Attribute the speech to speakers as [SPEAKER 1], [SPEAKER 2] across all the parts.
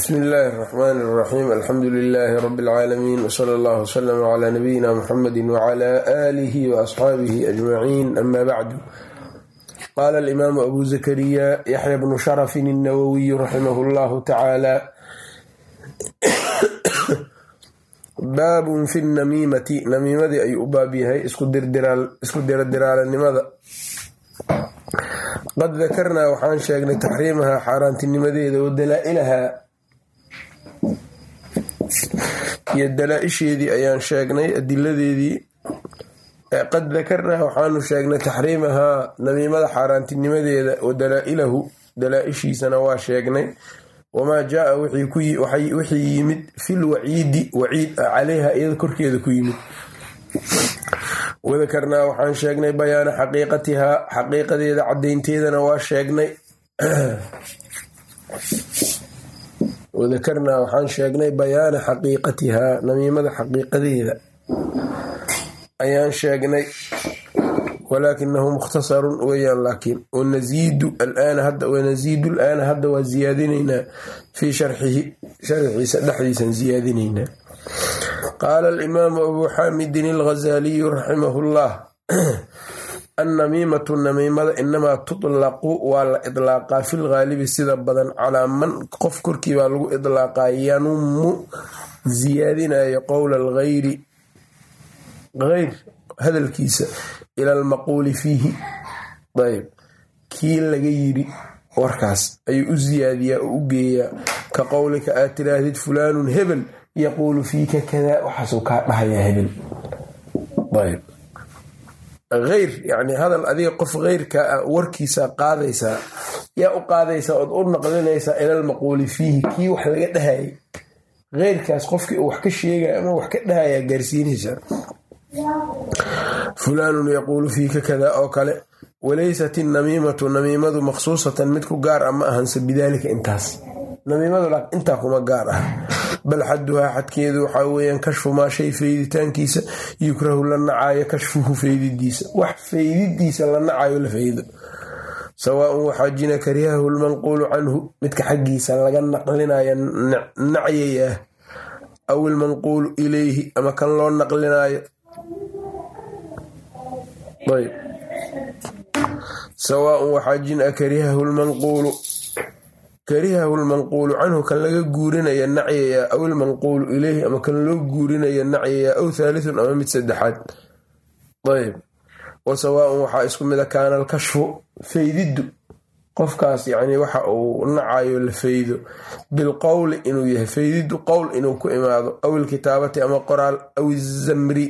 [SPEAKER 1] bsmi illaahi اraxmaan اraxiim alxamdu lilaahi rabi اlcaalamiin wsala allah wslm cla nabiyina muxamedi wcla aalihi waasxaabihi ajmaciin ama bacdu qaala alimaamu abu zakariya yaxya bnu sharafin الnawowiyu raximah اllahu tacaala baabun fi namiimati namiimadii ayuu u baab yahay isku diradiraalaninimada qad dakarnaa waxaan sheegnay taxriimahaa xaaraantinimadeeda wa dalaa-ilahaa iyo dalaa-isheedii ayaan sheegnay adiladeedii qad dakarnaa waxaanu sheegnay taxriimahaa namiimada xaaraantinimadeeda wa dalaa-ilahu dalaa-ishiisana waa sheegnay wamaa jaa wixii yimid fil waciidi waciid caleyha iyada korkeeda ku yimid. Wadakarnaa waxaan sheegnay bayaana xaqiiqatihaa xaqiiqadeeda caddaynteedana waa sheegnay wadakarnaa waxaan sheegnay bayaana xaqiiqatihaa namiimada xaqiiqadeeda. Ayaan sheegnay walaakinahu mukhtasarun weyaan laakiin wanasiidu alaana hadda wanasiidu alaana hadda waa ziyaadinaynaa fii sharxihi sharxiisa dhexdiisaan ziyaadinaynaa. Qaala alimaamu abuu xaamidin alghazaaliyu raximah llah annamiimatu namiimada inamaa tutlaqu waa la idlaaqaa fil ghaalibi sida badan calaa man qof korkii baa lagu idlaaqaa yanumu ziyaadinayo qowla alghayri hayr hadalkiisa ila almaquuli fiihi. Ayb kii laga yiri warkaas ayuu u ziyaadiyaa oo u geeyaa ka qowlika aad tiraahdid fulaanun hebel yaquulu fiika kadaa waxaasuu kaa dhahayaa hebel hayr yani hadal adiga qof heyrkaa ah warkiisa qaadaysaa yaa u qaadaysaa ood u naqlinaysaa ilalmaquuli fiihi kii wax laga dhahayay heyrkaas qofkii uu wax ka sheegaya ama wax ka dhahayaa gaarsiinaysaa fulaanun yaquulu fiika kadaa oo kale walaysat innamiimatu namiimadu maqsuusatan mid ku gaar ah ma ahanse intaas namiimadu intaa kuma gaar ah. Bal xaduhaa xadkeedu waxaa weyaan kashfu maa shay feyditaankiisa yukrahu la nacaayo kashfuhu feydidiisa wax feydidiisa la nacayo la feydo sawaaun waxaajina karihahu lmanquulu canhu midka xaggiisa laga naqlinayo nacyayah aw ilmanquulu ilayhi ama kan loo naqlinaayo. Sawaaun waxaajina karihahu lmanquulu karihahu lmanquulu canhu kan laga guurinaya nacyaya aw ilmanquulu ileyhi ama kan loo guurinaya nacyaya aw thaalithun ama mid saddexaad. Ayb wa sawaaun waxaa isku mida kaana alkashfu feydiddu qofkaas yacni waxa uu nacayo la feydo bilqowli inuu yahay feydiddu qowl inuu ku imaado aw ilkitaabati ama qoraal aw izamri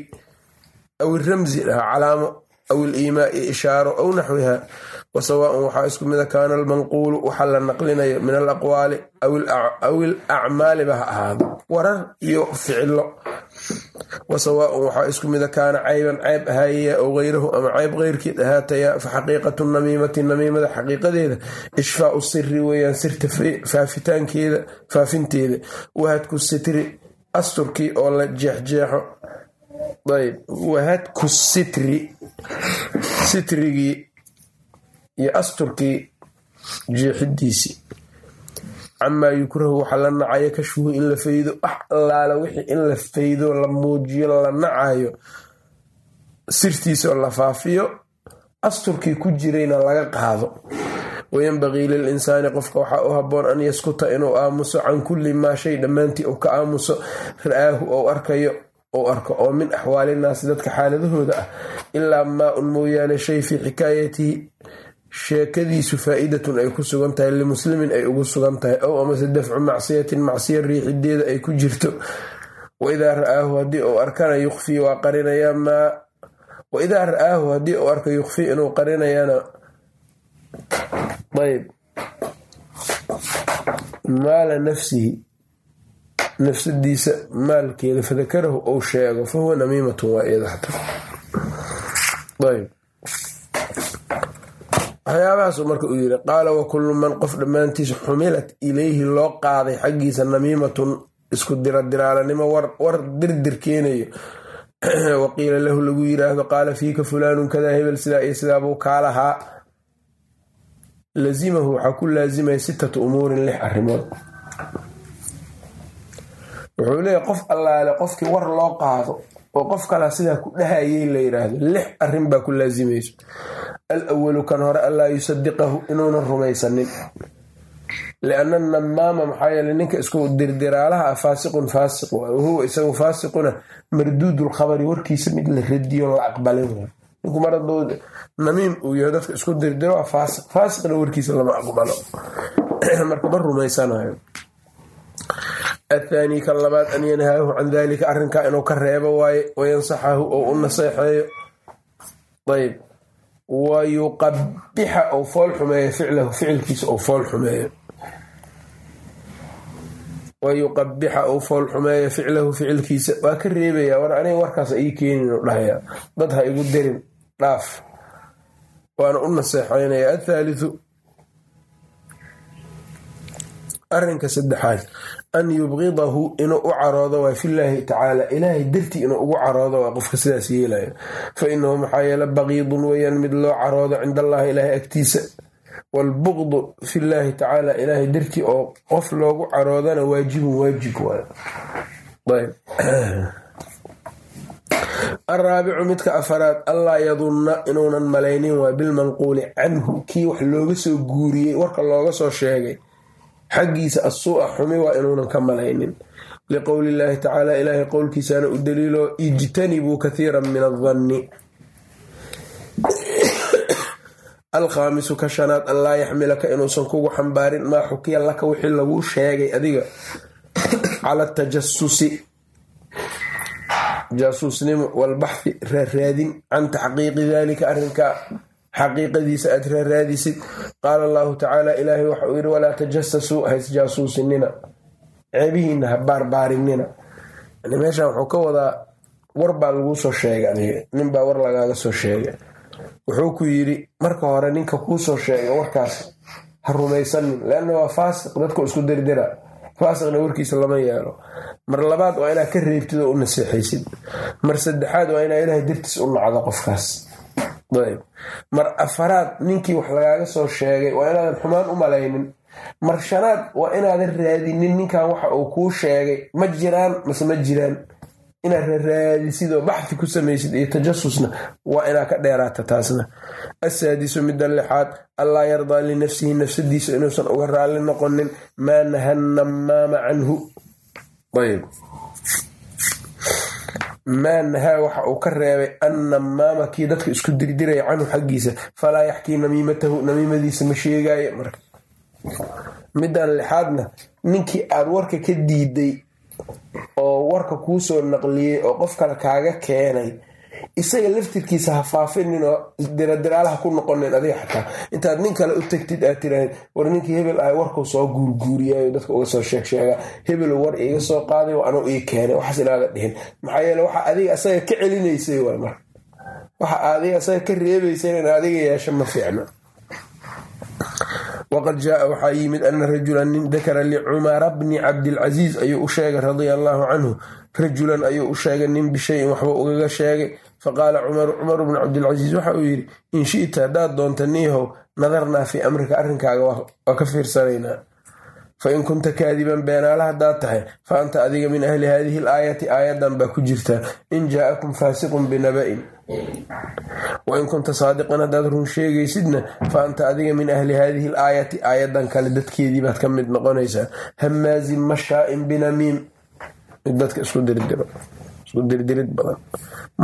[SPEAKER 1] aw iramsi dhaha calaamo aw iliimaai ishaaro aw naxwiha wa waxaa isku mida kaana almanquulu waxa la naqlinayo min alaqwaali aw ilacmaaliba ha ahaado warar iyo ficilo wa waxaa isku mida kaana cayban cayb ahaayaya ow hayrahu ama cayb keyrkeed ahaataya fa xaqiiqatu namiimati namiimada xaqiiqadeeda ishfaau siri weeyaan sirta faafitaankeeda faafinteeda wahadku sitri asturkii oo la jeexjeexo ayb wahadku sitri sitrigii iyo asturkii jeexidiisii camaa yukrahu waxa la nacayo kashfuhu in la faydo wax allaala wixii in la faydo la muujiyo la nacayo sirtiisoo la faafiyo asturkii ku jirayna laga qaado. Wayanbagii lil insaani qofka waxaa u haboon an yaskuta inuu aamuso can kulli maa shay dhammaantii uu ka aamuso ra'aahu ou arkayo ou arko oo min axwaalinaasi dadka xaaladahooda ah ilaa maa un mooyaane shay fii xikaayatihi sheekadiisu faa'idatun ay ku sugan tahay limuslimin ay ugu sugan tahay ow amase dafcu macsiyatin macsiya riixideeda ay ku jirto. Waidaa ra'aahu haddii uu arkana yukfii waa qarinayaa maa waidaa ra'aahu haddii uu arka yukfii inuu qarinayana ayb maala nafsihi nafsadiisa maalkeeda fadakarahu ou sheego fa huwa namiimatun waa iyada xataa waxyaabahaasuu marka uu yiri qaala wa kullu man qof dhammaantiis xumilat ilayhi loo qaaday xaggiisa namiimatun isku diradiraalanimo war dirdir keenayo. Waqiila lahu lagu yiraahdo qaala fiika fulaanun kadaa hebel sidaa iyo sidaabuu kaa lahaa. Lazimahu waxaa ku laazimaya sittatu umuurin lix arrimood. Wuxuu leeyahy qof allaale qofkii war loo qaado oo qof kalaa sidaa ku dhahayay la yidhaahdo. Lix arrin baa ku laasimayso al awalu kan hore allaa yusadiqahu inuunan rumaysanin. Lianna namaama maxaa yeele ninka isku dirdiraalaha ah faasiqun faasiq waay wahuwa isagu faasiquna marduudulkhabari warkiisa mid la radiyo la aqbalin ninku mar hadduu namiim uu yahay dadka isku dirdiro waa faasiq. Faasiqna warkiisa lama aqbalo. Marka ma rumaysanayo. Athaani kan labaad an yanhaahu can dalika arrinkaa inuu ka reebo waaye wayansaxahu oo u naseexeeyo. Ayb wa yuqabixa ou fool xumeeyo ficlahu ficilkiisa ou fool xumeeyo wa yuqabixa ou fool xumeeyo ficlahu ficilkiisa waa ka reebaya war aniga warkaas ii keenin u dhahaya dad ha igu dirin dhaaf waana u naseexeynaya athaalithu arrinka saddexaad an yubqidahu inuu u caroodo waa filaahi tacaala. Ilaahay dartii inuu ugu caroodo waa qofka sidaas yeelayo fa inahu maxaa yeele baqiidun weyaan mid loo caroodo cinda allahi ilaahay agtiisa. Waalbuqdu filaahi tacaala ilaahay dartii oo qof loogu caroodana waajibun waajib araabicu midka afaraad allaa yadunna inuunan malaynin waa bilmanquuli canhu. Kii wax looga soo guuriyey warka looga soo sheegay xaggiisa asuu-a xumi waa inuunan ka malaynin. Liqowli illaahi tacaala ilaahay qowlkiisaana u daliilo ijtanibuu kathiiran min adanni alkhaamisu ka shanaad an laa yaxmilaka inuusan kugu xambaarin maa xukiya laka wixii laguu sheegay adiga. Cala tajasusi jaasuusnimo walbaxthi raaraadin can taxqiiqi dalika arrinkaa xaqiiqadiisa aad raaraadisid qaala allahu tacaala ilaahay waxa uu yidhi walaa tajasasuu haysjaasuusinina ceebihiina ha baarbaarinina. Meeshan wuxuu ka wadaa war baa laguu soo sheegay adiga ninbaa war lagaaga soo sheegay. Wuxuu ku yidhi marka hore ninka kuu soo sheega warkaas ha rumaysanin leanna waa faasiq dadku isku dirdira faasiqna warkiisa lama yeelo. Mar labaad waa inaad ka reebtid oo u naseexaysid mar saddexaad waa inaa ilaahay dartiis u nacdo qofkaas mar afaraad ninkii wax lagaaga soo sheegay waa inaadan xumaan u malaynin. Mar shanaad waa inaadan raadinin ninkan waxa uu kuu sheegay ma jiraan mase ma jiraan. Inaad raraadisid oo baxfi ku samaysid iyo tajasusna waa inaad ka dheeraata taasna. Asaadisu midda lixaad allaa yardaa linafsihi nafsadiisa inuusan uga raalli noqonin maa naha namaama canhu maa nahaa waxa uu ka reebay an namaama kii dadka isku dirdiraya canhu xaggiisa. Falaa yaxkii namiimatahu namiimadiisa ma sheegaayo middan lixaadna ninkii aad warka ka diiday oo warka kuu soo naqliyey oo qof kale kaaga keenay isaga laftirkiisa ha faafinin oo diradiraalaha ku noqonin adiga xataa. Intaad nin kale u tagtid aad tiraahid war ninkii hebel ah warkuu soo guurguuriyayo dadka uga soo sheeg sheega hebelu war iiga soo qaaday oo anuu ii keenay waxaas inaada dhihin. Maxaa yeele waxa adiga asaga ka celinaysay waay marka waxa adiga asaga ka reebaysay in adiga yeesho ma fiicno. Waqad jaaa waxaa yimid ana rajulan nin dakara licumara bni cabdilcasiis ayuu u sheegay radia allaahu canhu. Rajulan ayuu u sheegay nin bishayin waxba ugaga sheegay faqaala cumaru cumaru bnu cabdilcasiis waxa uu yidhi in shi'ta haddaad doonta niihow nadarnaa fii amrika arrinkaaga waa ka fiirsanaynaa. Fa in kunta kaadiban beenaala haddaad tahay fa anta adiga min ahli haadihi l aayati aayadan baa ku jirtaa in jaa'akum faasiqun binaba'in wain kunta saadiqan haddaad run sheegaysidna fa anta adiga min ahli haadihi l aayati aayadan kale dadkeedii baad ka mid noqonaysaa. Hamaazin mashaa'in binamiim. Mid dadka isku dirdiro dirdirid badan.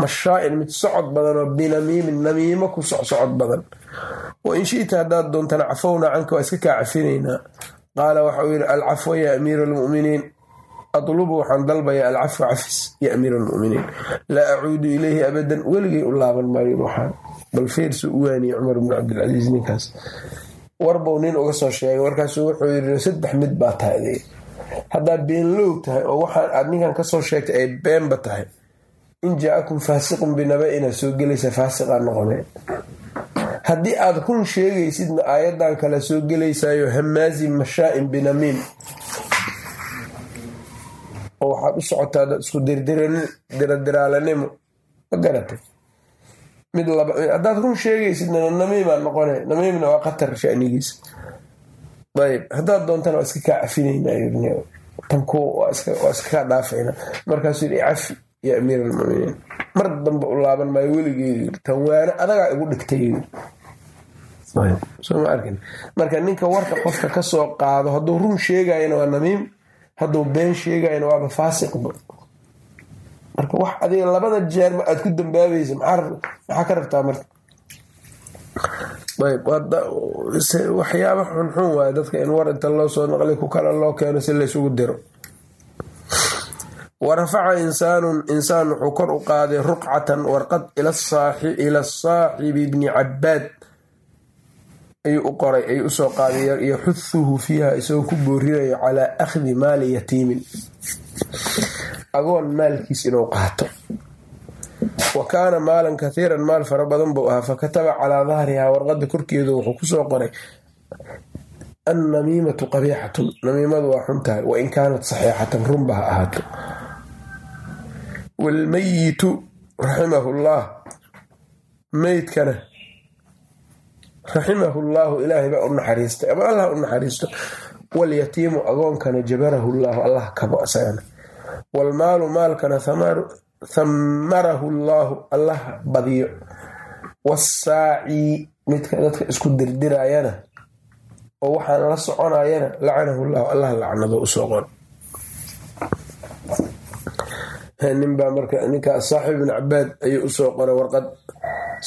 [SPEAKER 1] Mashaa'in mid socod badan oo binamiimin namiimo ku socsocod badan. Wain shi'ta haddaad doontana cafownaa canka waa iska kaa cafinaynaa qaala waxa uu yidhi alcafwa ya amiira almu'miniin atlubu waxaan dalbayaa alcafwa cafis ya amiira almu'miniin laa acuudu ileyhi abadan. Weligay u laaban maayo waxaan. Bal feersu u waaniye cumar bnu cabdilcasiis ninkaas. Warbuu nin uga soo sheegay warkaasuu wuxuu yidhi saddex mid baa adig haddaad beenlow tahay oo waxaan aad ninkan ka soo sheegtay ay beenba tahay in jaa-akum faasiqun binaba-ina soo gelaysa faasiqaa noqone haddii aad run sheegaysidna aayadan kale soo gelaysayo hamaazin mashaa'in binamiim oo waxaad u socotaa isku dirdiraalanimo ma garatay. Mid haddaad run sheegaysidna namiimaa noqone namiimna waa khatar shanigiisa ayb haddaad doontana waa iska kaa cafinayna tanku waa iskaga dhaafayna. Markaasuu yidhi cafi ya amiir almuminiin. Mar dambe u laaban maayo weligeedu yiri tan waane adagaa igu dhigtay soo ma arkin. Marka ninka warka qofka ka soo qaado hadduu run sheegayana waa namiim hadduu been sheegayana waaba faasiqba marka wax adiga labada jeerba aad ku dambaabaysa maxaa ka rabtaa marka waxyaaba xunxun waay dadka in war inta loo soo naqli ku kale loo keeno si laysugu diro. Wa rafaca insaanun insaan wuxuu kor u qaaday ruqcatan warqad ila saaxibi bni cabaad ayuu u qoray ayuu u soo qaaday yaxuhuhu fiiha isagoo ku boorinayo calaa akhdi maali yatiimin. Agoon maalkiis inuu qaato wa kaana maalan kathiiran maal fara badan buu ahaa fakataba calaa dahrihaa warqada korkeedu wuxuu ku soo qoray. Annamiimatu qabiixatun namiimadu waa xun tahay wain kaanat saxiixatan runba ha ahaato. Waalmayitu raximahu llaah meydkana raximahu llaahu ilaahay baa u naxariistay ama allah u naxariisto. Walyatiimu agoonkana jabarahu llaahu allah kabo asagana waalmaalu maalkana thamarahu llaahu allah badiyo. Wasaacii midka dadka isku dirdirayana oo waxaan la soconayana lacanahu llaahu allah lacnado u soo qor ninbaa marka ninka saaxib ibn cabaad ayuu u soo qoray warqad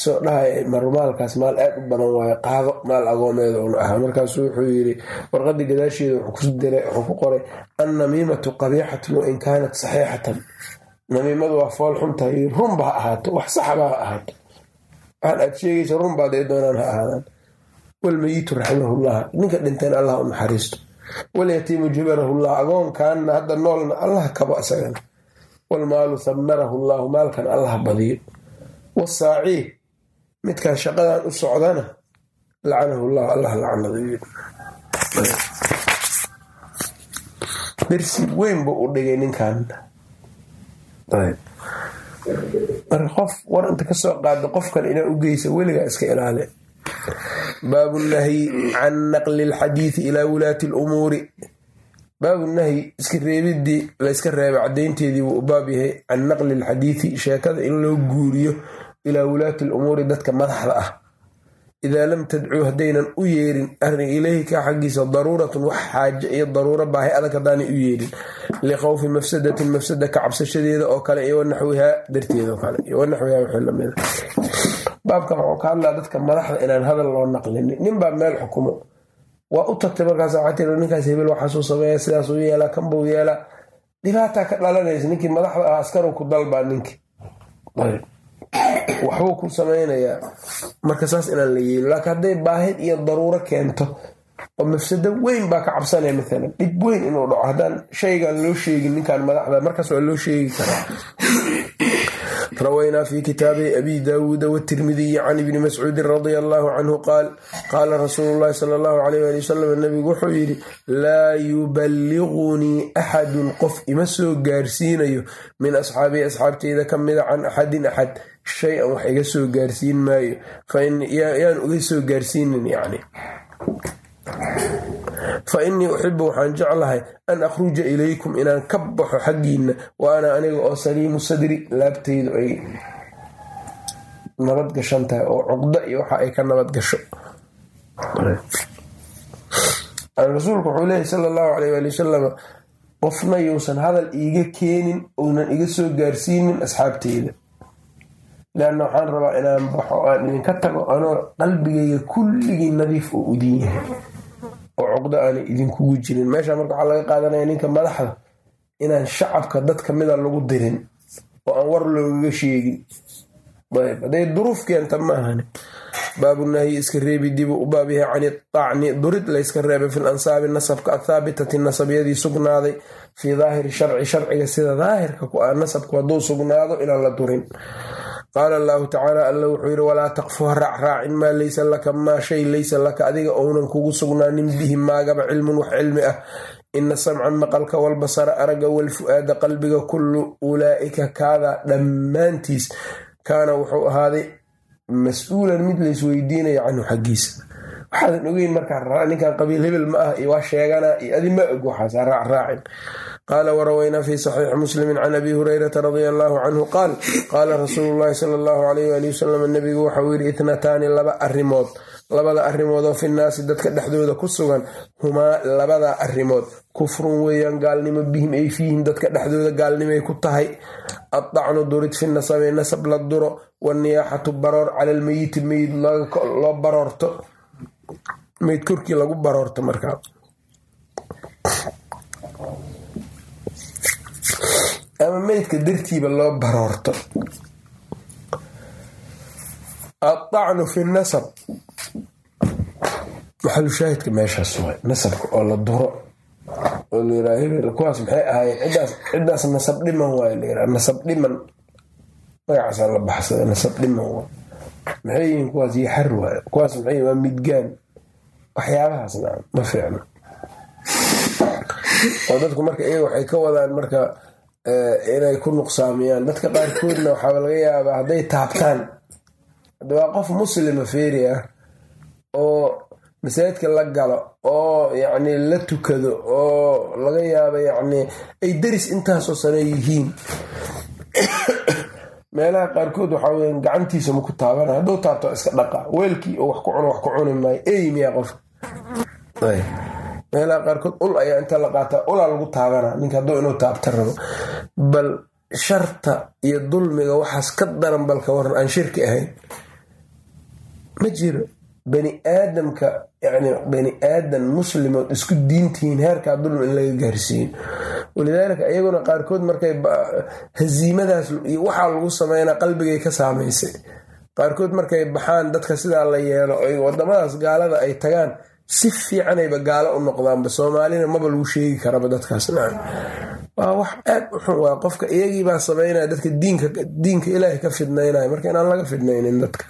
[SPEAKER 1] soo dhahay marmaalkaas maal aad u badan waayo qaado maal agoomeeda un ahaa. Markaasuu wuxuu yiri warqadii gadaasheeda wuxuu ku qoray annamiimatu qabiixatun wain kaanat saxiixatan namiimadu waa fool xuntahay runba ha ahaato wax saxaba ha ahaato. Waxaan aad sheegaysa runbaad ay doonaan ha ahaadaan walmayitu raximahullah ninka dhinteen allah u naxariisto. Walyatiimu jabarahullah agoonkaanna hadda noolna allah kabo isagana walmaalu thamarahu llaahu maalkan allah badiyo. Wasaacii midkaan shaqadan u socdana lacanahu llahu allah lacnadayo dersi weyn buu u dhigay ninkan marka qof war inta ka soo qaado qofkan inaa u geysa weligaa iska ilaali. Baabu nahyi can naqli alxadiidi ilaa wulaati lumuuri baabu nahyi iska reebidii layska reebay cadaynteedii wuu u baab yahay can naqli alxadiidi sheekada in loo guuriyo ilaa wulaati lumuuri dadka madaxda ah idaa lam tadcuu haddaynan u yeerin arrin ileyhi kaa xaggiisa daruuratun wax xaaje iyo daruuro baahi adag haddaanay u yeerin likhawfi mafsadatin mafsada ka cabsashadeeda oo kale iyo wanaxwihaa darteeda baabkan waxuu ka hadlaa dadka madaxda inaan hadal loo naqlinin ninbaa meel xukumo waa u tagtay markaas waxaa tiri ninkaas hebel waxaasuu sameeya sidaasuu yeelaa kanbuu yeelaa dhibaataa ka dhalanaysa ninkii madaxda ah askaru ku dalbaa ninkii waxbuu ku samaynayaa marka saas inaan la yeelo laakiin hadday baahid iyo daruuro keento oo mafsado weyn baa ka cabsanaya maalan dhib weyn inuu dhaco. Haddaan shaygaan loo sheegin ninkan madaxda markaas waa loo sheegi karaa rawaynaa fi kitaabi abi daawuuda wtirmidiyi can ibni mascuudin radia allahu canhu qaal qaala rasuulu llahi sala allahu alayh ali wasalam nabigu wuxuu yidhi laa yuballigunii axadun qof ima soo gaarsiinayo min asxaabii asxaabteyda ka mida can axadin axad shay-an wax iga soo gaarsiin maayo yaan uga soo gaarsiinin yani fa innii uxibu waxaan jeclahay an akhruja ilaykum inaan ka baxo xaggiinna wa ana aniga oo saliimu sadri laabtaydu ay nabad tahay oo cuqda iyo waxa ay ka nabad gasho. Rasuulku wuxuu leeyahy sala allahu alayh ali wasalam qofna yuusan hadal iiga keenin uunan iga soo gaarsiinin asxaabteyda leanna waxaan rabaa inaan baxo aan idinka tago anoo qalbigayga kulligii nadiif oo udin yahay oo cuqdo aanay idinkugu jirin meesha marka waxaa laga qaadanaya ninka madaxda inaan shacabka dad kamida lagu dirin oo aan war loogaga sheegin. Ayb hadday duruuf keenta maahani baabunahyi iska reebi dibu u baab yahay cani tacni durid layska reebay fil ansaabi nasabka athaabitati nasabyadii sugnaaday fii daahiri sharci. Sharciga sida daahirka ku ah nasabku hadduu sugnaado inaan la durin qaala allahu tacaala alla wuxuu yidhi walaa taqfu ha raacraacin maa laysa laka maa shay laysa laka adiga ounan kugu sugnaanin bihi maagaba cilmun wax cilmi ah. Ina samca maqalka walbasara aragga walfu-aada qalbiga kullu ulaa'ika kaada dhammaantiis kaana wuxuu ahaaday mas'uulan mid laysweydiinaya canhu xaggiisa waxaadan ogeyn markaa ninkan qabiil hebel ma ah waa sheeganaa iyo adi ma og waxaas raacraacin qaala warawaynaa fi saxiixi muslimi can abi hurayrata radia allahu canhu qaal qaala rasuulu llahi sala allahu alayh ali wasalam nabigu waxauu yidhi ithnataani laba arrimood labada arrimood oo finnaasi dadka dhexdooda ku sugan humaa labada arrimood kufrun weeyaan gaalnimo bihim ay fiihim dadka dhexdooda gaalnimay ku tahay addacnu durid fi nasabi nasab la duro waniyaaxatu baroor cala almeyiti meyid loo baroorto meyd korkii lagu baroorto markaa ama meydka dartiiba loo baroorto. Addacnu fi nasab. Maxalushaahidka meeshaas waay. Nasabka oo la duro. Oo layraa kuwaas maxay ahaayeen? Ciddaas nasab dhiman waay layraa nasab dhiman. Magacaasaa la baxsada nasab dhiman waay. Maxay yihiin kuwaas yaxar waay? Kuwaas maxay waa midgaan. Waxyaabahaas nacam ma fiicno oo dadku marka iyaga waxay ka wadaan marka inay ku nuqsaamiyaan. Dadka qaarkoodna waxaaba laga yaabaa hadday taabtaan. Hadda waa qof muslima feeri ah oo masaajidka la galo oo yacni la tukado oo laga yaabo yacni ay deris intaasoo sano yihiin. Meelaha qaarkood waxaa weya gacantiisa ma ku taabana hadduu taabto iska dhaqa weelkii oo wax ku cuno wax ku cuni maayo. Ey miyaa qof meelaha qaarkood ul ayaa inta la qaataa ulaa lagu taabana ninka hadduu inuu taabta rabo. Bal sharta iyo dulmiga waxaas ka daran balka waran aan shirki ahayn. Ma jiro bani aadamka yani bani aadan muslimood isku diintihiin heerkaa dulmi in laga gaarsiiyo walidaalika iyaguna qaarkood markay haziimadaas iyo waxaa lagu sameynaa qalbigay ka saamaysay. Qaarkood markay baxaan dadka sidaa la yeelo ay wadamadaas gaalada ay tagaan si fiicanayba gaalo u noqdaanba soomaalina maba lagu sheegi karaba dadkaas. Nacam. Waa wax aad u xun. Waa qofka iyagiibaa sameynaya dadka diinka ilaahay ka fidnaynaya marka inaan laga fidnaynin dadka.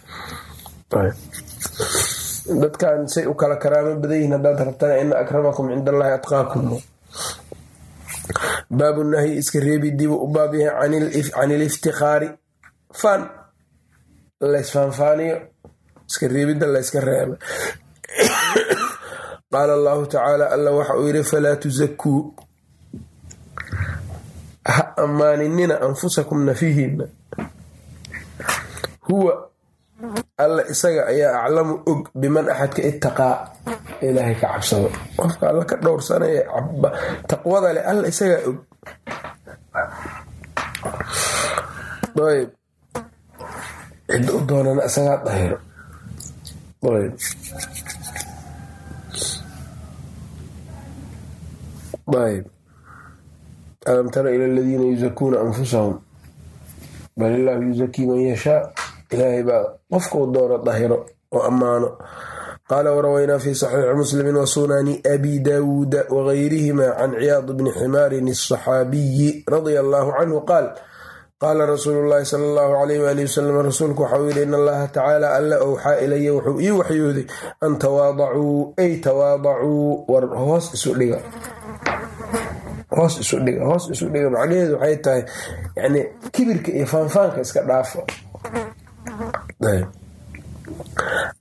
[SPEAKER 1] Dadkan say u kala karaamo badan yihiin haddaad rabtana ina akramakum cind allaahi atqaakum. Baabu nahyi iska reebi dibu u baab yahay can iliftikhaari faan laysfaanfaaniyo iska reebidda layska reeba qaala allahu tacaala alla waxa uu yidhi falaa tusakuu ha ammaaninina anfusakum nafihiina huwa alla isaga ayaa aclamu og biman axadka itaqaa ilaahay ka cabsado qofka alla ka dhowrsanaya taqwada leh alla isagaa og ayb cidda u doonana isagaa dahiro ayb alam tara ila aladiina yusakuuna anfusahum. Bal illaahu yusakii man yashaa ilaahay baa qofkuu doono dahiro oo ammaano. Qaala warawaynaa fi saxiixi muslimi wa sunani abi daawuuda wagayrihima can ciyaad bni ximaarin asaxaabiyi radia allaahu canhu qaal. Qaala rasuulu llaahi sala allahu alayh waali wasalam rasuulku waxau yidhi in allaha tacaala alla owxaa ilaya wuxuu ii waxyooday an tawaadacuu ay tawaadacuu war hoos isu dhiga hoos isu dhiga macnaheedu waxay tahay yani kibirka iyo faanfaanka iska dhaafo.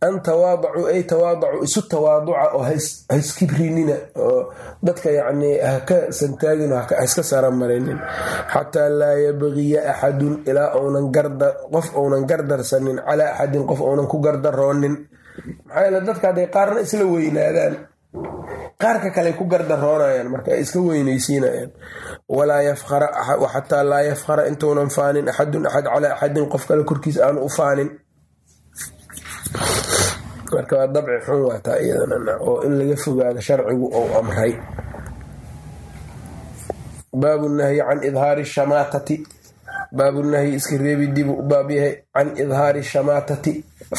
[SPEAKER 1] An tawaadacuu ay tawaadacuu isu tawaaduca oo haiskibrinina oo dadka yacni haka santaagin haiska saramarinin xataa laa yabgiya axadun ilaa uunan qof uunan gardarsanin calaa axadin qof uunan ku gardaroonin maxaa yeele dadka hadday qaarna isla weynaadaan qaarka kale ku gardaroonayaan marka ay iska yafkara xataa laa yafkara intuunan faanin axadun axad calaa axadin qof kale korkiisa aanu u faanin. Marka waa dabci xun waataa iyadana oo in laga fogaado sharcigu ou amray. Baabu nahyi can idhaari shamaatati baabu nahyi iska reebi dibu baab yahay can idhaari shamaatati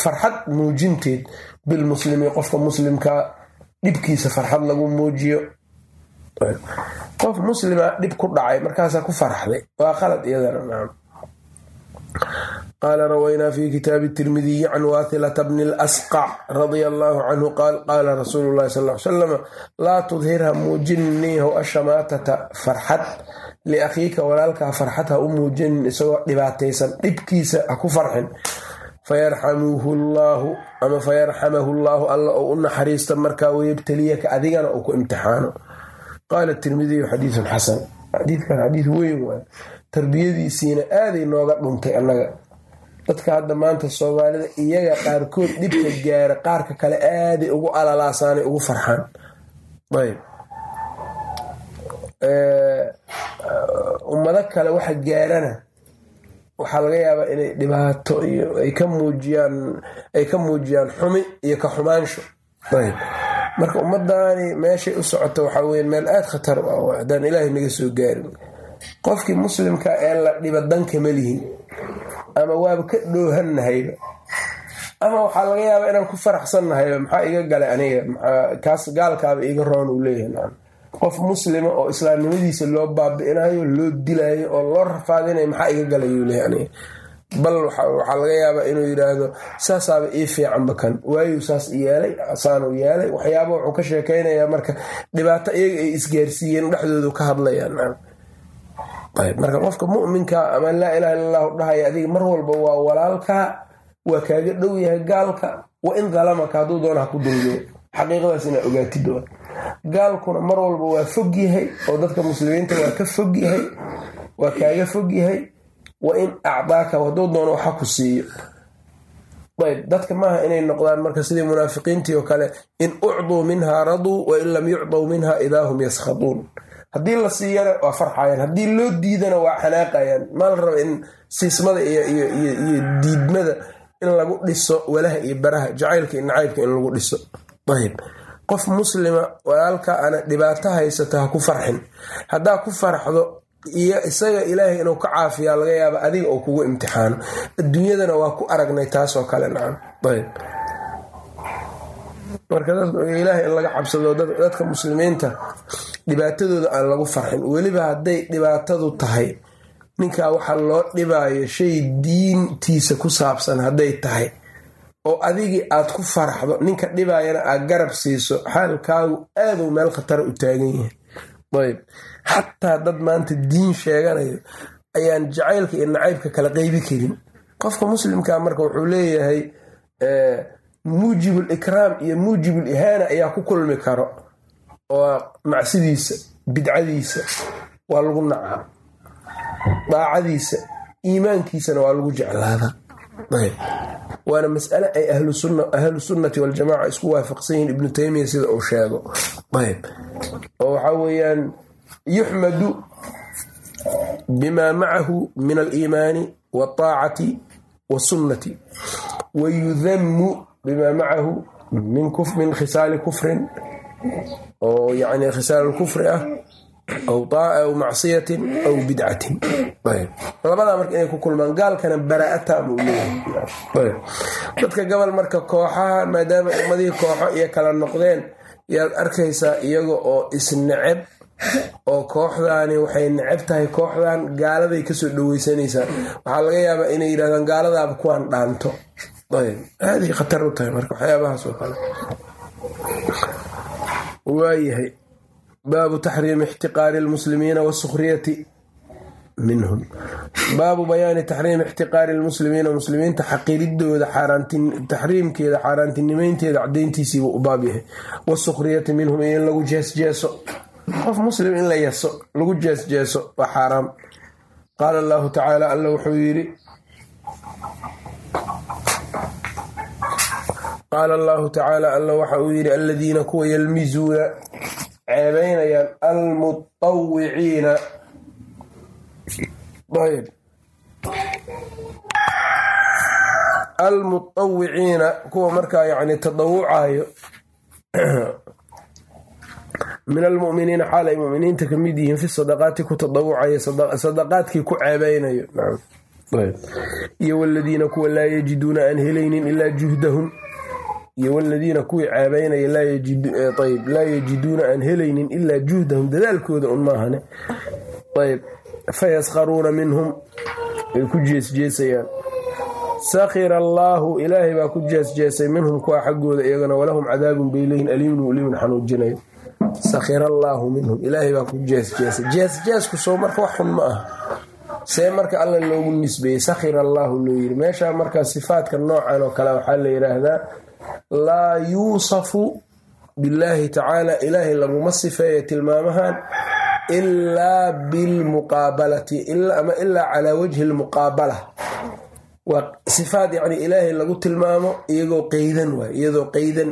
[SPEAKER 1] farxad muujinteed bilmuslimi qofka muslimkaa dhibkiisa farxad lagu muujiyo. Qof muslima dhib ku dhacay markaasaa ku faraxday waa qalad iyadana qaala rawaynaa fi kitaabi tirmidiyi can waathilata bni lasqac radia allaahu canhu qaal qaala rasuulu llahi sal salam laa tudhirha muujinniihow ashamaatata farxad liakhiika walaalkaa farxad ha u muujinin isagoo dhibaataysan dhibkiisa ha ku farxin fayarxamuhu llaahu ama fayarxamahu llaahu alla oo u naxariista markaa wayabtaliyaka adigana uu ku imtixaano. Qaala tirmidiyu xadiisun xasan. Xadiidkan xadiid weyn waay. Tarbiyadiisiina aaday nooga dhuntay annaga. Dadka hadda maanta soomaalida iyaga qaarkood dhibka gaara qaarka kale aaday ugu alalaasaanay ugu farxaan. Ayb. Ummado kale waxa gaarana waxaa laga yaabaa inay dhibaato iyo ay ka muujiyaan ay ka muujiyaan xumi iyo ka xumaansho. Ayb. Marka ummadani meeshay u socoto waxaa weya meel aada khatar u ah haddaan ilaahay naga soo gaarin. Qofkii muslimka ee la dhiba danka malihin ama waaba ka dhoohannahayba ama waxaa laga yaabaa inaan ku faraxsannahayba maxaa iga galay aniga? Kaas gaalkaaba iga roon uu leeyahay qof muslima oo islaamnimadiisa loo baabi'inayo loo dilayo oo loo rafaadinayo maxaa iga galayuu aniga bal waxaa laga yaabaa inuu yidhaahdo saasaaba ii fiicanba kan waayuu saas yeelay saanuu yeelay waxyaaba wuxuu ka sheekaynayaa marka dhibaato iyaga ay isgaarsiiyeen dhexdoodu ka hadlayaan. Marka qofka muminka ama laa ilaha illa dhahaya adiga mar walba waa walaalkaa waa kaaga dhow yahay gaalka wa in dalamaka hadduu doona ha ku dulmiyo xaqiiqadaas inaa ogaatid gaalkuna mar walba waa fog yahay oo dadka muslimiinta waa ka fog yahay waa kaaga fog yahay. Wa in acdaaka hadduu doono waxa ku siiyo. Ayb dadka maaha inay noqdaan marka sidii munaafiqiintii oo kale in ucduu minha raduu wain lam yucdaw minha idaa hum yaskhaduun haddii la siiyana waa farxayaan haddii loo diidana waa xanaaqayaan. Maa la raba in siismada iyo diidmada in lagu dhiso walaha iyo baraha jacaylka iyo nacaybka in lagu dhiso. Ayb qof muslima walaalka ana dhibaato haysata ha ku farxin. Haddaa ku farxdo iyo isaga ilaahay inuu ka caafiyaa laga yaaba adiga oo kugu imtixaano adduunyadana waa ku aragnay taasoo kale nacam. Ayb. Marka ilaahay in laga cabsado dadka muslimiinta dhibaatadooda aan lagu farxin. Weliba hadday dhibaatadu tahay ninkaa waxaa loo dhibaayo shay diintiisa ku saabsan hadday tahay oo adigii aad ku faraxdo ninka dhibaayana aad garab siiso xaalkaagu aaduu meel khatara u taagan yahay. Ayb xataa dad maanta diin sheeganayo ayaan jacaylka iyo nacaybka kala qeybi karin. Qofka muslimka marka wuxuu leeyahay muujibul ikraam iyo muujibul ihaana ayaa ku kulmi karo. Oo macsidiisa bidcadiisa waa lagu nacaa. Daacadiisa iimaankiisana waa lagu jeclaadaa waana mas'ale ay ahlu sunnati waljamaca isku waafaqsan yihiin ibnu taymiya sida uu sheego. Oo waxaa weeyaan yuxmadu bima macahu min aliimaani waataacati wasunnati wayudamu bima macahu min khisaali kufrin oo yani khisaal kufri ah aw macsiyatin aw bidcatin labadaa marka inay ku kulmaan gaalkana baraa'ata buu leeyahay. Dadka gobol marka kooxaha maadaama ummadihii kooxo iyo kala noqdeen yaad arkaysaa iyaga oo isneceb oo kooxdaani waxay neceb tahay kooxdan gaaladay ka soo dhaweysanaysaa. Waxaa laga yaabaa inay yidhahdaan gaaladaaba kuwaan dhaanto. Aaday khatar u tahay marka waxyaabahaas oo kale. Waayahay baabu taxriimi ixtiqaari lmuslimiina wasukhriyati minhum baabu bayaani taxriimi ixtiqaari lmuslimiina muslimiinta xaqiridooda taxriimkeeda xaaraantinimeynteeda cadayntiisiibuu u baab yahay wasukhriyati minhum iyo in lagu jeesjeeso qof muslim in la yaso lagu jeesjeeso waa xaaraam qaala allahu tacaala alla wuxuu yidhi qaala allahu tacaala alla waxa uu yidhi aladiina kuwa yalmizuuna ceebeynayaan almutawiciina almutawiciina kuwa markaa yani tadawucayo min almuminiina xaal ay muminiinta ka mid yihiin fi sadaqaati ku tadawucayo sadaqaadkii ku ceebeynayo iyo waladiina kuwa laa yajiduuna aan helaynin ilaa juhdahum iyo waladiina kuwii ceebeynaya laa yajiduuna aan helaynin ilaa juhdahum dadaalkooda un maahane. Ayb fayaskharuuna minhum ay ku jeesjeesayaan. Sakhira allaahu ilaahay baa ku jeesjeesay minhum kuwa xaggooda iyagana walahum cadaabun bayleyn aliimun uliimun xanuujinayo. Sakhira allaahu minhum ilaahay baa ku jeesjeesay. Jeesjeesku soo marka wax xun ma aha. See marka alla loogu nisbeeyey sakhir allaahu loo yiri meesha marka sifaadka noocan oo kale waxaa la yidhaahdaa laa yuusafu billaahi tacaala ilaahay laguma sifeeya tilmaamahan ilaa bilmuqaabalati ama ilaa calaa wajhi lmuqaabala. Waa sifaad yacni ilaahay lagu tilmaamo iyagoo qeydan waay iyadoo qeydan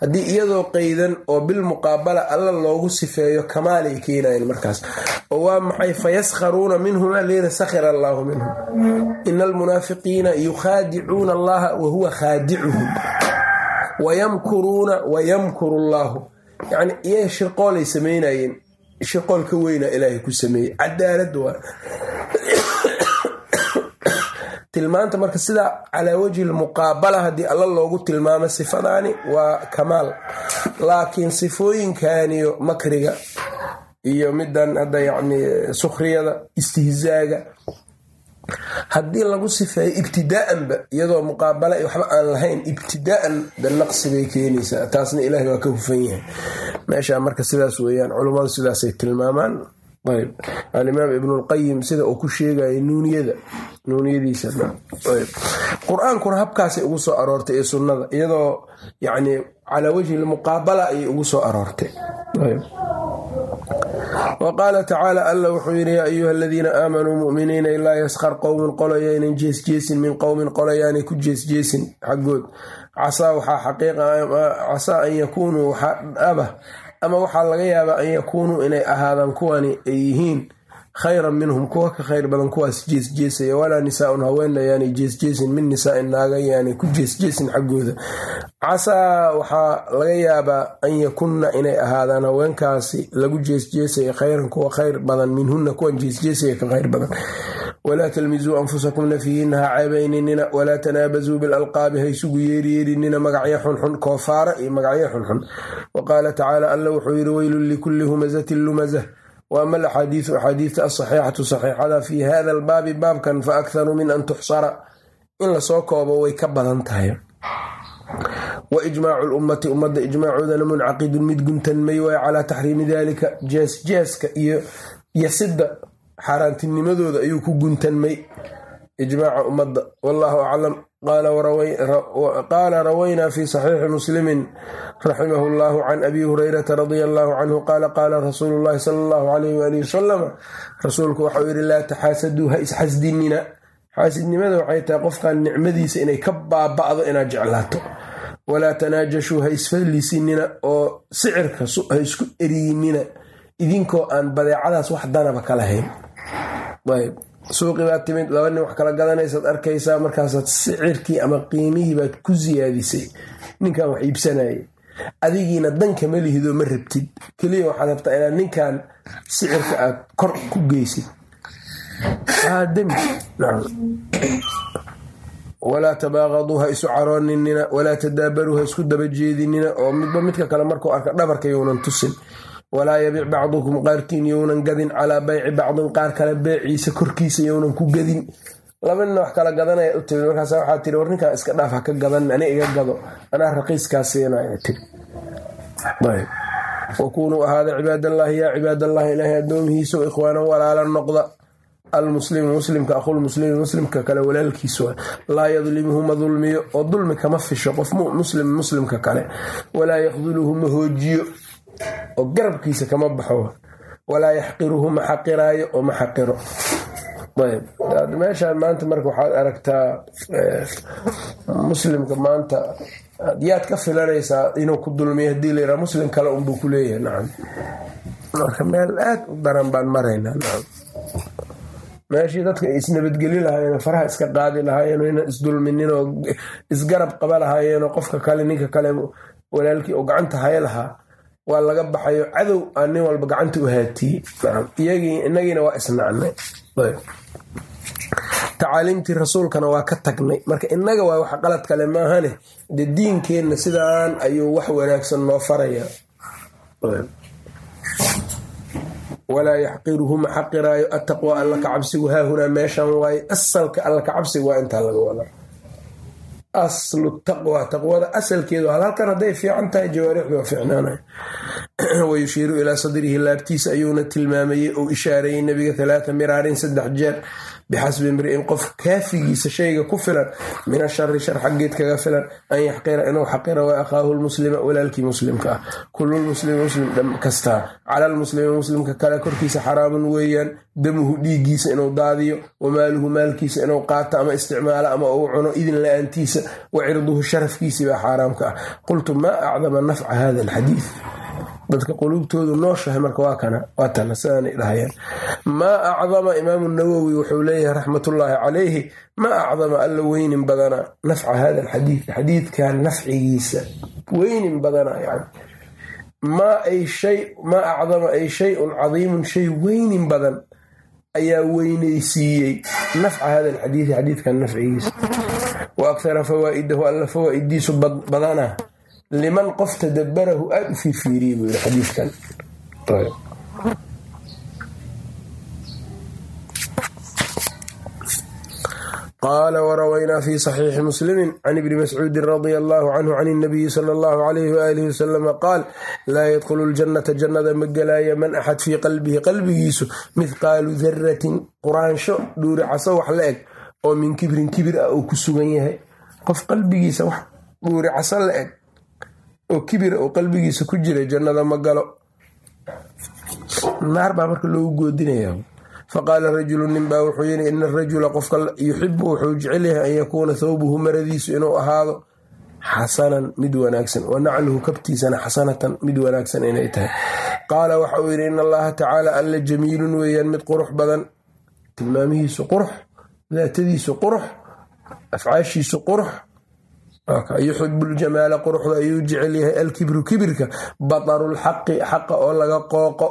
[SPEAKER 1] haddii iyadoo qeydan oo bilmuqaabala alla loogu sifeeyo kamaalay keenayan markaas. Oo waa maxay? Fayaskharuuna minhuma leena sakhira allaahu minhum. Ina almunaafiqiina yukhaadicuuna allaha wa huwa khaadicuhum. Wayamkuruuna wayamkuru allaahu yacni iyaga shirqoolay samaynayeen shirqool ka weyna ilaahay ku sameeyey. Cadaalad waa tilmaanta marka sidaa calaa wajhi lmuqaabala haddii alla loogu tilmaamo sifadaani waa kamaal. Laakiin sifooyinkaniyo makriga iyo midan hadda yacni sukhriyada istihzaaga haddii lagu sifeeyo ibtidaa'anba iyadoo muqaabala waxba aan lahayn ibtidaa'an da bay keenaysaa. Taasna ilaahay waa ka hufan yahay. Meesha marka sidaas weeyaan culummadu sidaasay tilmaamaan alimaam ibnulqayim sida uu ku sheegaya nuuniyada nuuniyadiisa. Qur'aankuna habkaasay ugu soo aroortay ee sunnada iyadoo yacni calaa wajhi lmuqaabala ayay ugu soo aroortay. Wa qaala tacaala alla wuxuu yidhi yaa ayuha aladiina aamanuu muminiina ilaa yaskhar qowmin qolayaynan jeesjeesin min qowmin qolayaanay ku jeesjeesin xaggood. Casaa waxaa xaqiiqa casaa an yakuunuu waxaa dhaba ama waxaa laga yaabaa an yakuunuu inay ahaadaan kuwani ay yihiin khayran minhum kuwa ka khayr badan kuwaas jeesjeesaya walaa nisaaun haweenna yaanay jeesjeesin min nisaain naaga yaanay ku jeesjeesin xaggooda. Casaa waxaa laga yaabaa an yakunna inay ahaadaan haweenkaasi lagu jeesjeesaya khayran kuwa khayr badan minhunna kuwan jeesjeesaya ka khayr badan walaa talmisuu anfusakum nafiyiina ha ceebayninina walaa tanaabasuu bilalqaabi ha isugu yeeriyeerinina magacyo xunxun koofaara iyo magacyo xunxun wa qaala tacaala alla wuxuu yidhi weylun likulli humazatin lumazah wa ama alaxaadiisu axaadiista alsaxiixatu saxiixada fii hada albaabi baabkan fa akharu min an tuxsara in la soo koobo way ka badan tahay wa ijmaacu lummati ummadda ijmaacoodana muncaqidun mid guntanmay waay calaa taxriimi dalika jeesjeeska iyo yasidda xaaraantinimadooda ayuu ku guntanmay. Ijmaaca ummadda wallahu aclam. Qaala rawaynaa fi saxiixi muslimin raximahu llahu can abi hurayrata radia allahu canhu qaala qaala rasuulu llahi sala allahu alayh waalihi wasalam rasuulku waxau yidhi laa taxaasaduu ha isxasdinina. Xaasidnimada waxay tahay qofkan nicmadiisa inay ka baaba'do inaad jeclaato. Walaa tanaajashuu ha isfallisinina oo sicirka ha isku eriyinina idinkoo aan badeecadaas wax danaba ka lahayn suuqi baad timid laba nin wax kala gadanaysaad arkaysaa markaasaad sicirkii ama qiimihii baad ku siyaadisay ninkan wax iibsanayay. Adigiina danka ma lihidoo ma rabtid. Keliya waxaad rabtaa inaad ninkan sicirka aad kor ku geysid. Walaa tabaaqaduu ha isu carooninina walaa tadaabaruu ha isku daba jeedinina oo midba midka kale markuu arka dhabarka younan tusin walaa yabic bacdukum qaarkiin younan gadin calaa bayci bacdin qaar kale beeciisa korkiisa younan ku gadin. Laba nina wax kala gadanaya u timid markaas waxaa tiri war ninkaan iska dhaaf ha ka gadan ani iga gado. Anaa raqiiskaa siinaya tiri. Wakunuu ahaada cibaadallaahi yaa cibaadallahi ilaahay addoomihiisa o ikhwaanan walaala noqda. Almuslimu muslimka aqulmuslimi muslimka kale walaalkiis waa laa yadlimuhu ma dulmiyo. Oo dulmi kama fisho qof muslim muslimka kale. Walaa yakduluhu ma hoojiyo oo garabkiisa kama baxo. Walaa yaxqiruhu ma xaqiraayo oo ma xaqiro. Meeshaan maanta marka waxaad aragtaa muslimka maanta yaad ka filanaysaa inuu ku dulmiyo haddii la yiraha muslim kale unbuu ku leeyahay. Nacam. Marka meel aad u daran baan maraynaa. Nacam. Meeshii dadka isnabadgeli lahaayeen faraha iska qaadi lahaayeen inaan isdulminin oo isgarab qaba lahaayeenoo qofka kale ninka kale walaalkii oo gacanta haya lahaa waa laga baxayo cadow aan nin walba gacanta u haatiyey iyagii inagiina waa isnacnay. Tacaaliimtii rasuulkana waa ka tagnay. Marka inaga waa wax qalad kale maahane de diinkeenna sidaan ayuu wax wanaagsan noo faraya walaa yaxqiruhu ma xaqiraayo attaqwa alla ka cabsigu haahunaa meeshan waaye asalka alla ka cabsigu waa intaa laga wada aslu taqwa taqwada asalkeedu halkan hadday fiican tahay jawaarixdu waa fiicnaanay. Wayushiiru ilaa sadrihi laabtiisa ayuuna tilmaamayey ou ishaareeyey nebiga talaata miraarin saddex jeer bixasbi imri'in qof kaafigiisa shayga ku filan min ashari shar xaggeed kaga filan an yaxqira inuu xaqira wa akhaahu lmuslima walaalkii muslimka ah kululmuslimi muslim kastaa cala lmuslimi muslimka kale korkiisa xaraamun weeyaan damuhu dhiiggiisa inuu daadiyo wa maaluhu maalkiisa inuu qaato ama isticmaalo ama uu cuno idin la'aantiisa wa cirduhu sharafkiisii baa xaaraamka ah qultu maa acdama nafca hada alxadiid dadka quluubtoodu nooshahay marka waa kana waa tana sidaanay dhahayaan maa acdama imaamu nawowi wuxuu leeyahay raxmatullaahi calayhi maa acdama alla weynin badana nafca hada alxadiid xadiidkan nafcigiisa weynin badana shay maa acdama ay shay-un cadiimun shay weynin badan ayaa weynaysiiyey nafca hada alxadiidi xadiidkan nafcigiisa. Wa akhara fawaa'idahu alla fawaa'idiisu badana liman qof tadabarahu aada u fiirfiiriyey buu yiri xadiidkan. Qaala warawaynaa fi saxiixi muslimi can ibni mascuudin radia allahu canhu can inabiyi sala allahu alayhi waalihi wasalama qaal laa yadkhulu ljannata jannada ma gelaya man axad fii qalbihi qalbigiisu mithqaalu daratin quraansho dhuuricaso wax la eg oo min kibrin kibir ah uu ku sugan yahay. Qof qalbigiisa wax dhuuricaso la eg oo kibira oo qalbigiisa ku jira jannada ma galo. Naar baa marka loogu goodinaya faqaala rajulu ninbaa wuxuu yidhi ina arajula qofka yuxibu wuxuu jecel yahay an yakuuna thawbuhu maradiisu inuu ahaado xasanan mid wanaagsan wa nacluhu kabtiisana xasanatan mid wanaagsan inay tahay. Qaala waxa uu yidhi ina allaha tacaala alla jamiilun weeyaan mid qurux badan tilmaamihiisu qurux daatadiisu qurux afcaashiisu qurux yuxibu ljamaala quruxda ayuu jecel yahay alkibru kibirka batarulxaqi xaqa oo laga qooqo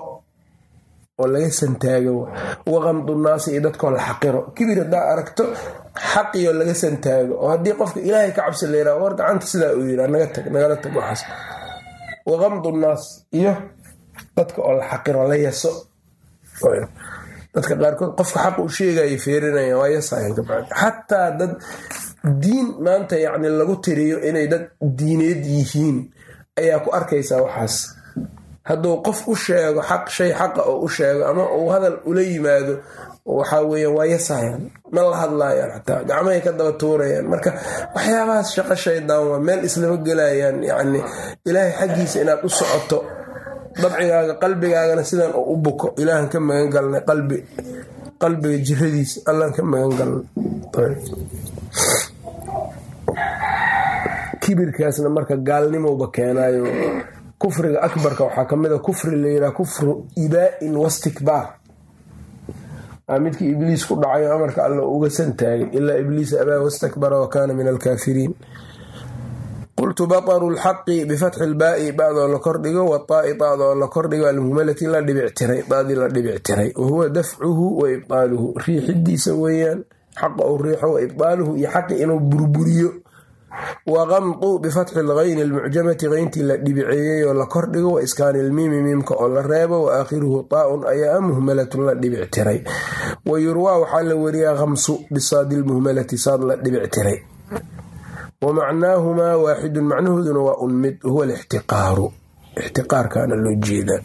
[SPEAKER 1] oo laga santaago. Waqamdu naasi iyo dadkoo la xaqiro. Kibir haddaa aragto xaqiyo laga santaago. Oo haddii qofka ilaahay ka cabsi layraa war gacanta sidaa uu yira nagala tag waxaas waqamdu naas iyo dadka oo la xaqiro la yaso dadka qaarkood qofka xaq u sheegaya feerinaya waa yasayan kabacdi xataa dad diin maanta yacni lagu tiriyo inay dad diineed yihiin ayaa ku arkaysaa waxaas. Hadduu qof u sheego xaq shay xaqa oo u sheego ama uu hadal ula yimaado waxaa weeyaan waa yasayan ma la hadlaayaan xataa. Gacmahay ka daba tuurayaan. Marka waxyaabahaas shaqo shaydaan waa meel islama gelayaan yacni ilaahay xaggiisa inaad u socoto dabcigaaga qalbigaagana sidan oo u buko. Ilaahan ka magan galnay qalbi qalbiga jiradiisa allaan ka magan kibirkaasna marka gaalnimowba keenaayo. Kufriga akbarka waxaa ka mid a kufri layidhaha kufru ibaa-in wastikbaar aa midkii ibliis ku dhacayo amarka alla uga santaagay ilaa ibliis abaa wastakbara wa min alkaafiriin. Qultu bataru lxaqi bifatxi lbaai bacdoo la kordhigo wataai daada oo la kordhigo almuhmalati la dhibictiray daadii la dhibictiray. Wahuwa dafcuhu wa ibaaluhu riixidiisa weeyaan xaqa uu riixo wa ibaaluhu iyo xaqi inuu burburiyo waqamdu bifatxi lgayni almucjamati qayntii la dhibiceeyey oo la kordhigo wa iskaani lmiimi miimka oo la reebo wa aakhiruhu taa-un ayaa muhmalatun la dhibictiray wa yurwaa waxaa la weriyaa khamsu bisaadi lmuhmalati saad la dhibictiray wa macnaahumaa waaxidun macnahooduna waa un mid huwa alixtiqaaru ixtiqaarkaana loo jeedaa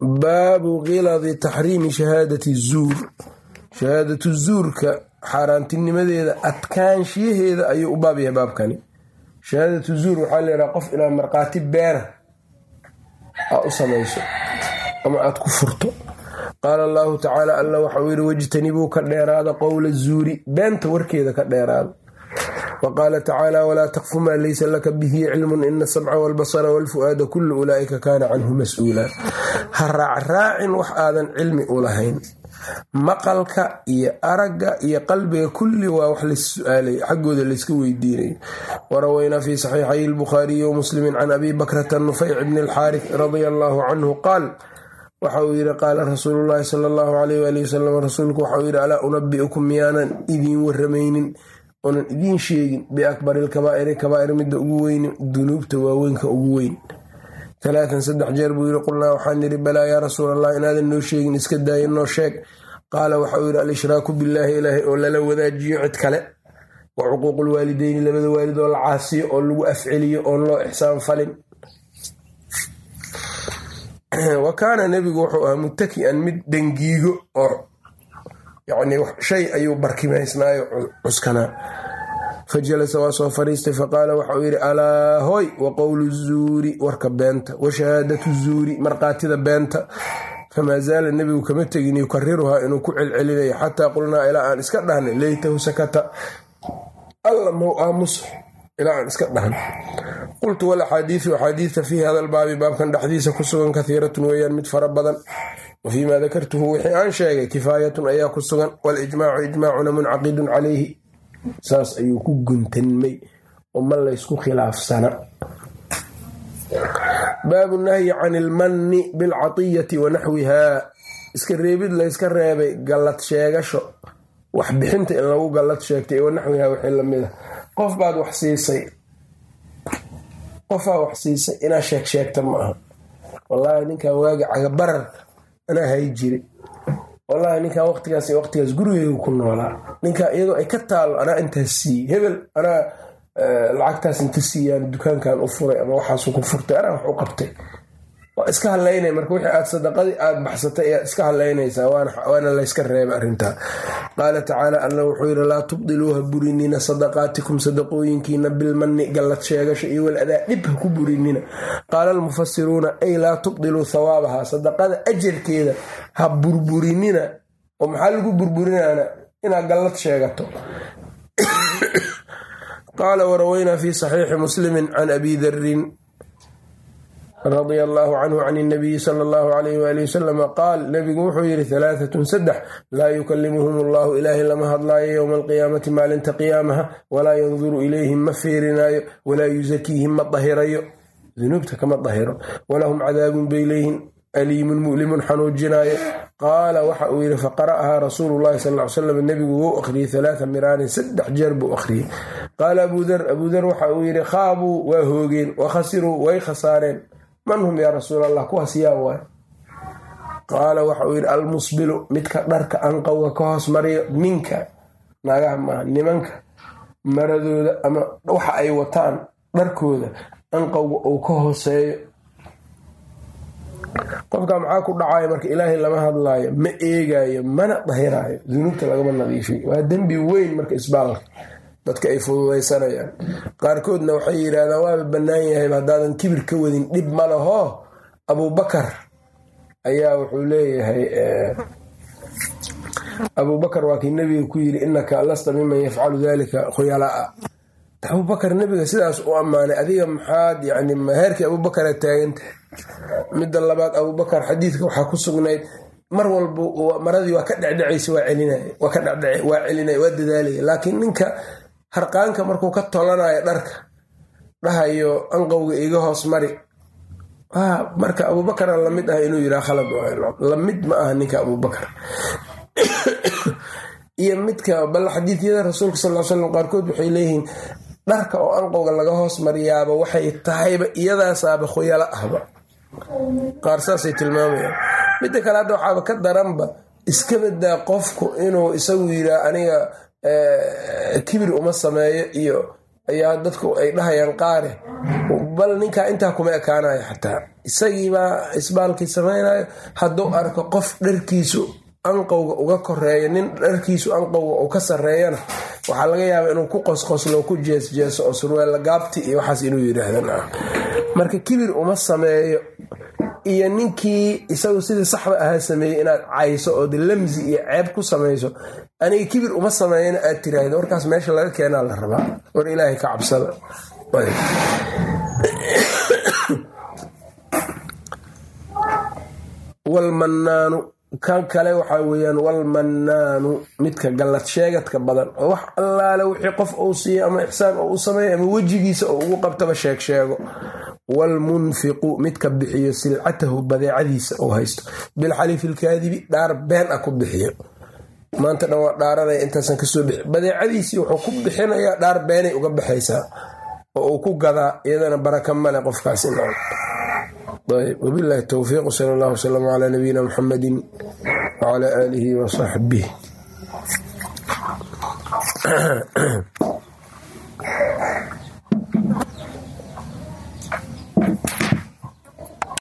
[SPEAKER 1] baabu kiladi taxriimi shahaadati zuur shahaadatu zuurka xaaraantinimadeeda adkaanshiyaheeda ayuu u baab yahay baabkani shahaadatu zuur waxaa layidhaha qof inaad markhaati beena aad u samayso ama aad ku furto qaala allahu tacaala alla waxauu yidhi wajtanibuu ka dheeraada qowla zuuri beenta warkeeda ka dheeraada wqaala tacaala walaa taqfu maa laysa laka bihi cilmun ina asamca walbasara walfu'aada kullu ulaa'ika kaana canhu mas'uula ha raacraacin wax aadan cilmi u lahayn maqalka iyo aragga iyo qalbiga kulli waa wax lasu-aalay xaggooda layska weydiinayo warawaynaa fi saxiixay lbukhaariyi wamuslimin can abi bakrata nufayc bni alxaaris radia allaahu canhu qaal waxa uu yidhi qaala rasuulu llaahi sala allahu alayh waali wasalam rasuulku waxauu yidhi alaa unabi'ukum miyaanan idiin waramaynin oonan idiin sheegin biakbari lkabaa'iri kabaa'ir midda ugu weyni dunuubta waaweynka ugu weyn talaatan saddex jeer buu yidhi qulnaa waxaan nidhi balaa yaa rasuul allah inaadan noo sheegin iska daaya noo sheeg. Qaala waxauu yidhi al-ishraaku billaahi ilaahay oo lala wadaajiyo cid kale wa cuquuqu lwaalideyni labada waalid oo la caasiyo oo lagu afceliyo oon loo ixsaan falin wa kaana nebigu wuxuu ahaa mutaki'an mid dangiigo oo yacni shay ayuu barkimaysnaayo cuskanaa fa jalasa waa soo fariistay faqaala waxa uu yidhi alaa hoy wa qowlu zuuri warka beenta. Wa shahaadatu zuuri markhaatida beenta. Famaa zaala nebigu kama tegin yukariruhaa inuu ku celcelinayo. Xataa qulnaa ilaa aan iska dhahnay leytahu sakata. Alla mow aamuso ilaa iska dhahno qultu walaxaadiidu axaadiidta fii hada albaabi baabkan dhexdiisa ku sugan kahiiratun weeyaan mid fara badan wa fii maa dakartuhu wixii aan sheegay kifaayatun ayaa ku sugan walijmaacu ijmaacuna muncaqidun calayhi saas ayuu ku guntanmay oo ma laysku khilaafsana baabu nahyi can ilmanni bilcatiyati wa naxwihaa iska reebid layska reebay gallad sheegasho wax bixinta in lagu gallad sheegtay wa naxwihaa wixii la mid a qof baad wax siisay qofaa wax siisay inaa sheeg sheegta ma aha. Wallaahi ninkan waagi cagabararka anaa hay jiri. Wallaahi ninkan waqtigaas waqtigaas gurigeygu ku noolaa. Ninkaa iyadoo ay ka taalo anaa intaas siiyey hebel anaa lacagtaas inta siiyaan dukaankan u furay ama waxaasu ku furtay anaa wax u qabtay waa iska hadlaynaya marka wixii aad sadaqadii aad baxsatay ayaad iska hadlaynaysaa waana layska reeba arrintaa qaala tacaala alla wuxuu yidhi laa tubdiluuha burinina sadaqaatikum sadaqooyinkiina bilmanni gallad sheegasho iyo waladaa dhib ha ku burinina. Qaala almufasiruuna ay laa tubdiluu thawaabaha sadaqada ajarkeeda ha burburinina oo maxaa lagu burburinaana inaad gallad sheegato? Qaala waraweynaa fi saxiixi muslimi can abi darin radia allaahu canhu can inabiyi sala allahu alayh waali wasalama qaal nebigu wuxuu yidhi halaatatun saddex laa yukalimuhum allahu ilaahay lama hadlaayo yowma alqiyaamati maalinta qiyaamaha walaa yanduru ilayhim ma fiirinaayo walaa yusakiihim ma dahirayo. Dunuubta kama dahiro walahum cadaabun bay leeyihiin aliimun mu'limun xanuujinaayo. Qaala waxa uu yidhi faqara'ahaa rasuulu llahi sal slam nebigu wou akhriyey halaata miraarin saddex jeer buu akhriyey. Qaala abuu dar abuu dar waxa uu yidhi khaabuu waa hoogeen wa khasiruu way khasaareen man hum yaa rasuul allah kuwaas yaa waay qaala waxa uu yidhi almusbilu midka dharka anqowga ka hoos mariyo ninka naagaha maaha nimanka maradooda ama waxa ay wataan dharkooda anqowga uu ka hooseeyo. Qofka maxaa ku dhacayo marka ilaahay lama hadlaayo ma eegaayo mana dahiraayo dunuubta lagama nadiifiyo waa dembi weyn marka isbaalka dadka ay fududaysanayaan. Qaarkoodna waxay yidhaahdaan waaba bannaan yahayba haddaadan kibir ka wadin dhib ma laho. Abuubakar ayaa wuxuu leeyahay abuubakar waa kii nebiga ku yidhi innaka lasta miman yafcalu dalika khuyalaa. Abuubakar nebiga sidaas u ammaanay adiga maxaad yani heerkii abuubakara taagantahay midda labaad abuubakar xadiidka waxaa ku sugnayd mar walba maradii waa ka dhecdhecaysa waa celinay waa celinaya waa dadaalaya. Laakiin ninka harqaanka markuu ka tolanayo dharka dhahayo anqowga iga hoos mari. Marka abuubakara la mid ah inuu yiraa khalad la mid ma aha ninka abuubakar iyo midka bal xadiidyada rasuulka sal l slam qaarkood waxay leeyihiin dharka oo anqowga laga hoos mariyaaba waxay tahayba iyadaasaaba khuyalo ahba. Qaar saasay tilmaamayaan. Midda kale hadda waxaaba ka daranba iska badaa qofku inuu isagu yiraa aniga kibir uma sameeyo iyo ayaa dadku ay dhahayaan qaare bal ninkaa intaa kuma ekaanayo xataa. Isagiibaa isbaalkii samaynayo hadduu arko qof dharkiisu anqowga uga koreeyo nin dharkiisu anqowga uu ka sareeyana waxaa laga yaabaa inuu ku qosqoslo ku jeesjeeso oo surweella gaabti iyo waxaas inuu yidhaahdan marka kibir uma sameeyo iyo ninkii isagu sidii saxda ahaa sameeyey inaad cayso oo de lamsi iyo ceeb ku samayso aniga kibir uma sameeyana aad tiraahdo. Warkaas meesha laga keenaa la rabaa. War ilaahay ka cabsada. Walmannaanu kan kale waxaa weeyaan walmannaanu midka gallad sheegadka badan oo wax allaale wixii qof uu siiyo ama ixsaan oo u sameeyo ama wejigiisa oo ugu qabtaba sheeg sheego waalmunfiqu midka bixiyo silcatahu badeecadiisa uu haysto bilxalifi ilkaadibi dhaar been ah ku bixiyo maanta dhan waa dhaaranaya intaasan ka soo bixi badeecadiisii wuxuu ku bixinayaa dhaar beenay uga baxaysaa oo uu ku gadaa iyadana baraka male qofkaasi wabilahi towfiiq sal allahu wsalam calaa nabiyina muxamadi wacalaa aalihi wasaxbih